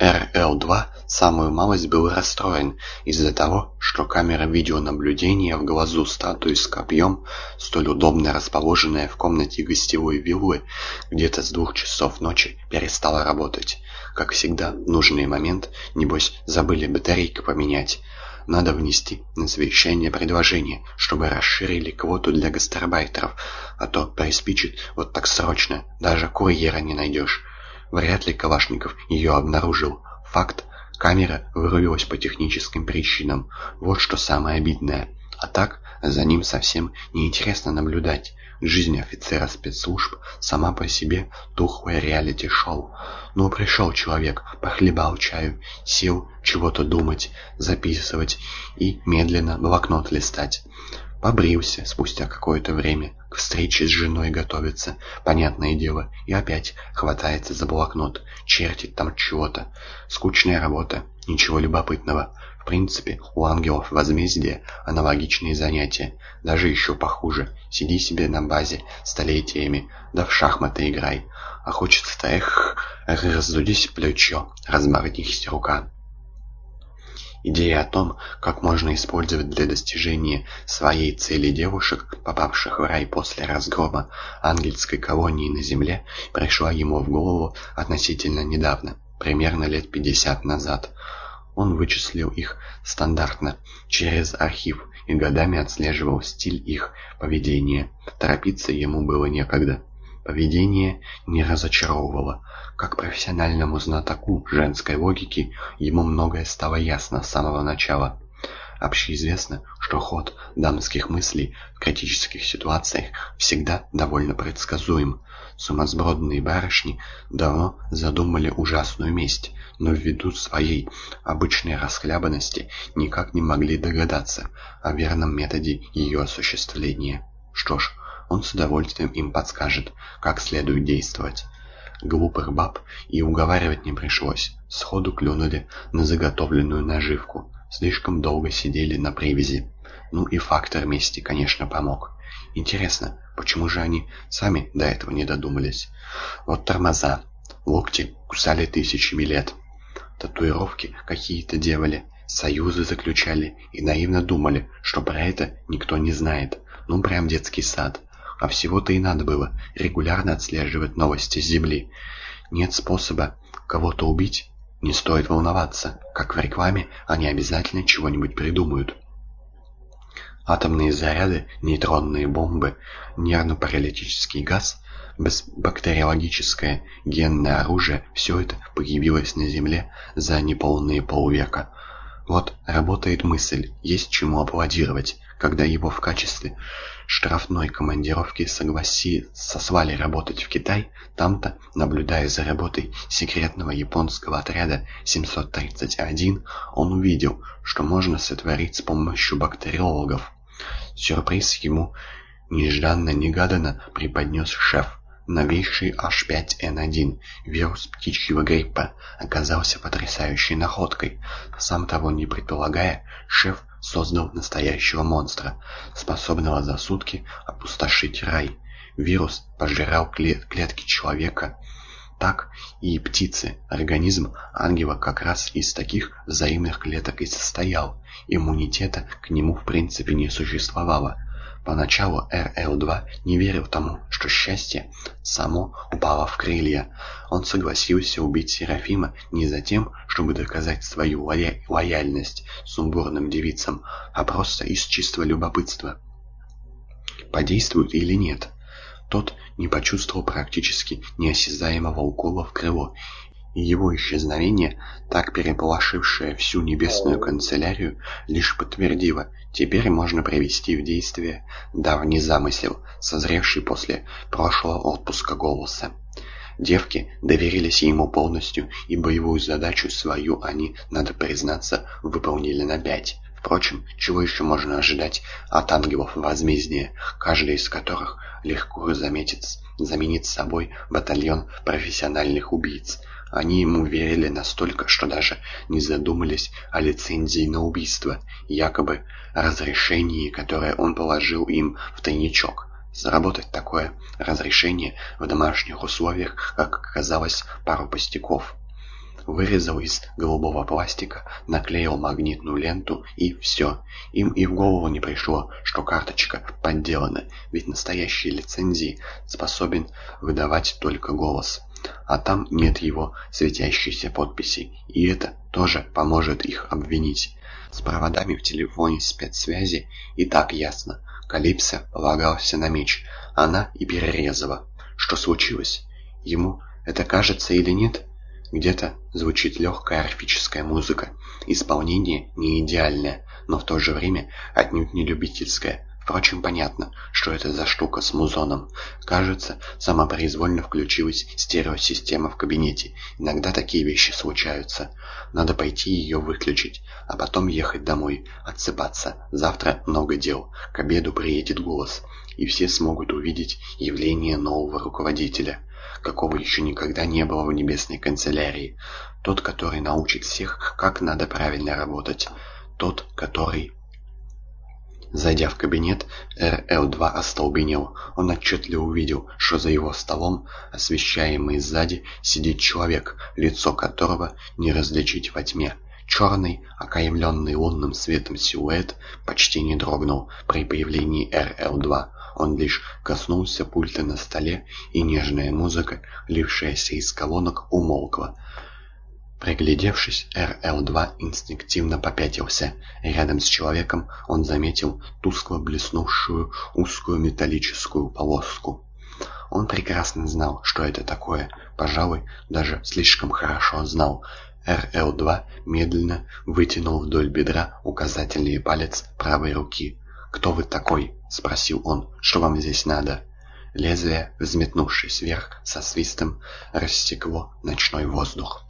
РЛ-2 самую малость был расстроен из-за того, что камера видеонаблюдения в глазу статуи с копьем, столь удобно расположенная в комнате гостевой виллы, где-то с двух часов ночи перестала работать. Как всегда, в нужный момент, небось, забыли батарейку поменять. Надо внести на совещание предложение, чтобы расширили квоту для гастарбайтеров, а то приспичит вот так срочно, даже курьера не найдешь. Вряд ли Калашников ее обнаружил. Факт. Камера вырубилась по техническим причинам. Вот что самое обидное. А так, за ним совсем неинтересно наблюдать. Жизнь офицера спецслужб сама по себе тухлое реалити-шоу. Ну, пришел человек, похлебал чаю, сел чего-то думать, записывать и медленно блокнот листать. Побрился спустя какое-то время, к встрече с женой готовится, понятное дело, и опять хватается за блокнот, чертит там чего-то. Скучная работа, ничего любопытного. В принципе, у ангелов возмездия аналогичные занятия, даже еще похуже. Сиди себе на базе столетиями, да в шахматы играй. А хочется-то, эх, раздудись плечо, разморнись рука. Идея о том, как можно использовать для достижения своей цели девушек, попавших в рай после разгрома ангельской колонии на Земле, пришла ему в голову относительно недавно, примерно лет 50 назад. Он вычислил их стандартно, через архив, и годами отслеживал стиль их поведения. Торопиться ему было некогда. Поведение не разочаровывало. Как профессиональному знатоку женской логики ему многое стало ясно с самого начала. Общеизвестно, что ход дамских мыслей в критических ситуациях всегда довольно предсказуем. Сумасбродные барышни давно задумали ужасную месть, но ввиду своей обычной расхлябанности никак не могли догадаться о верном методе ее осуществления. Что ж, он с удовольствием им подскажет, как следует действовать. Глупых баб и уговаривать не пришлось. Сходу клюнули на заготовленную наживку. Слишком долго сидели на привязи. Ну и фактор мести, конечно, помог. Интересно, почему же они сами до этого не додумались? Вот тормоза. Локти кусали тысячами лет. Татуировки какие-то делали, союзы заключали и наивно думали, что про это никто не знает. Ну, прям детский сад. А всего-то и надо было регулярно отслеживать новости с Земли. Нет способа кого-то убить, не стоит волноваться. Как в рекламе, они обязательно чего-нибудь придумают. Атомные заряды, нейтронные бомбы, нервно-паралитический газ, бактериологическое генное оружие – все это появилось на Земле за неполные полвека. Вот работает мысль, есть чему аплодировать, когда его в качестве штрафной командировки согласи сослали работать в Китай, там-то, наблюдая за работой секретного японского отряда 731, он увидел, что можно сотворить с помощью бактериологов. Сюрприз ему нежданно-негаданно преподнес шеф. Новейший H5N1, вирус птичьего гриппа, оказался потрясающей находкой. Сам того не предполагая, шеф создал настоящего монстра, способного за сутки опустошить рай. Вирус пожирал клетки человека, так и птицы. Организм ангела как раз из таких взаимных клеток и состоял. Иммунитета к нему в принципе не существовало. Поначалу РЛ-2 не верил тому, что счастье само упало в крылья. Он согласился убить Серафима не за тем, чтобы доказать свою лоя лояльность сумбурным девицам, а просто из чистого любопытства. Подействует или нет? Тот не почувствовал практически неосязаемого укола в крыло его исчезновение, так переполошившее всю небесную канцелярию, лишь подтвердило, теперь можно привести в действие давний замысел, созревший после прошлого отпуска голоса. Девки доверились ему полностью, и боевую задачу свою они, надо признаться, выполнили на пять. Впрочем, чего еще можно ожидать от ангелов возмездия, каждый из которых легко заметит, заменит собой батальон профессиональных убийц, они ему верили настолько, что даже не задумались о лицензии на убийство, якобы разрешении, которое он положил им в тайничок. Заработать такое разрешение в домашних условиях, как оказалось, пару пустяков. вырезал из голубого пластика, наклеил магнитную ленту и все. Им и в голову не пришло, что карточка подделана, ведь настоящие лицензии способен выдавать только голос. А там нет его светящейся подписи, и это тоже поможет их обвинить. С проводами в телефоне спецсвязи и так ясно. Калипсо полагался на меч, она и перерезала. Что случилось? Ему это кажется или нет? Где-то звучит легкая орфическая музыка. Исполнение не идеальное, но в то же время отнюдь не любительское. Впрочем, понятно, что это за штука с музоном. Кажется, самопроизвольно включилась стереосистема в кабинете. Иногда такие вещи случаются. Надо пойти ее выключить, а потом ехать домой, отсыпаться. Завтра много дел. К обеду приедет голос, и все смогут увидеть явление нового руководителя какого еще никогда не было в небесной канцелярии. Тот, который научит всех, как надо правильно работать. Тот, который... Зайдя в кабинет, РЛ-2 остолбенел. Он отчетливо увидел, что за его столом, освещаемый сзади, сидит человек, лицо которого не различить во тьме. Черный, окаймленный лунным светом силуэт почти не дрогнул при появлении РЛ-2. Он лишь коснулся пульта на столе, и нежная музыка, лившаяся из колонок, умолкла. Приглядевшись, РЛ-2 инстинктивно попятился. Рядом с человеком он заметил тускло блеснувшую узкую металлическую полоску. Он прекрасно знал, что это такое. Пожалуй, даже слишком хорошо знал. РЛ-2 медленно вытянул вдоль бедра указательный палец правой руки. «Кто вы такой?» — спросил он. «Что вам здесь надо?» Лезвие, взметнувшись вверх, со свистом рассекло ночной воздух.